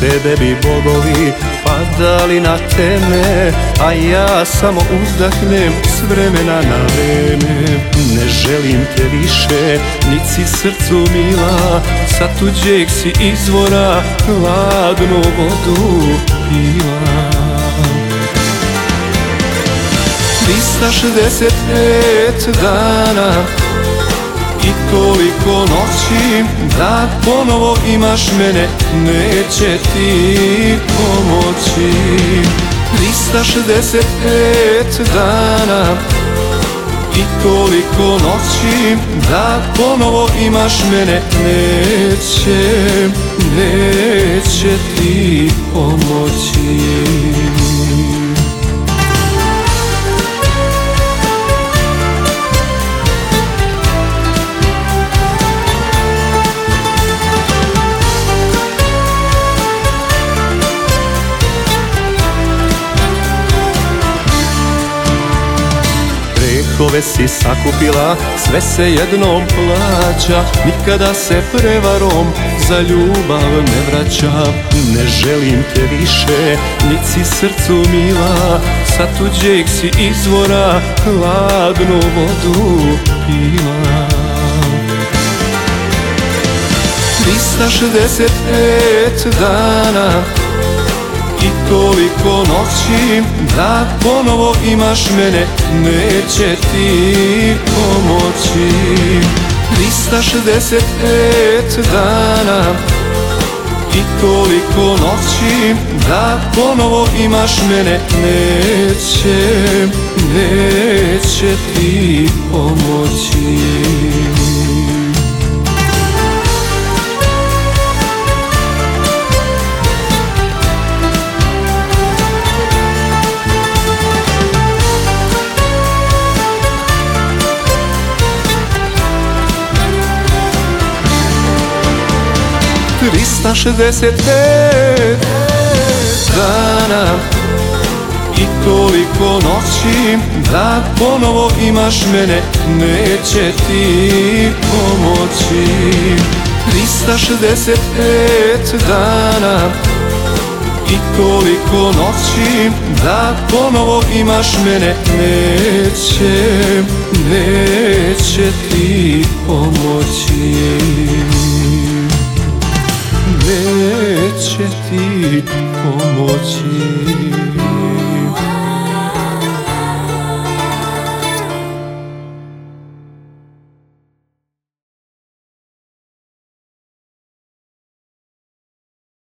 tebe bi bogovi padali na teme A ja samo uzdahnem s vremena na vreme. Ne želim te više, nit si srcu mila Sa tuđeg si izvora hladnu vodu pila. 365 dana i toliko noći. Da ponovo imaš mene neće ti pomoći. 365 dana i toliko noći. Da ponovo imaš mene neće, neće ti pomoći Grehove si sakupila, sve se jednom plaća Nikada se prevarom za ljubav ne vraća. Ne želim te više, nit si srcu mila Sa tuđeg si izvora hladnu vodu pila. 365 dana i toliko noći Da ponovo imaš mene neće ti pomoći. 365 dana i toliko noći Da ponovo imaš mene neće, neće ti pomoći Trista šezdeset pet. Dana. I toliko noći Da ponovo imaš mene neće ti pomoći. 365 dana. I toliko noći Da ponovo imaš mene neće, neće ti pomoći neće ti pomoći